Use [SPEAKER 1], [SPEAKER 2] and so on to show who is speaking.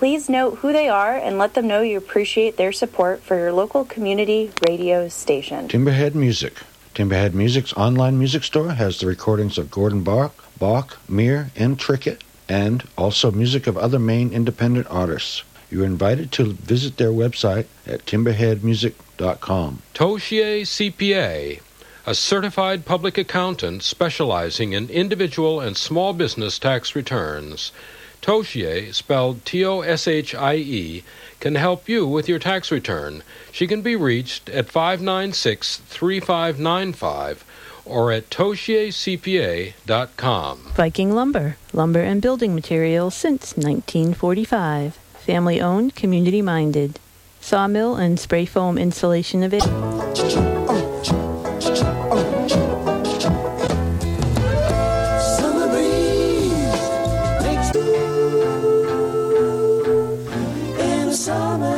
[SPEAKER 1] Please note who they are and let them know you appreciate their support for your local community radio station.
[SPEAKER 2] Timberhead Music. Timberhead Music's online music store has the recordings of Gordon Bok, Bok, Muir, and Trickett, and also music of other Maine independent artists. You are invited to visit their website at timberheadmusic.com.
[SPEAKER 3] Toshie CPA, a certified public accountant specializing in individual and small business tax returns. Toshie, spelled T O S H I E, can help you with your tax return. She can be reached at 596 3595 or at toshiecpa.com.
[SPEAKER 4] Viking Lumber, lumber and building materials since 1945. Family owned, community minded. Sawmill and spray foam insulation it.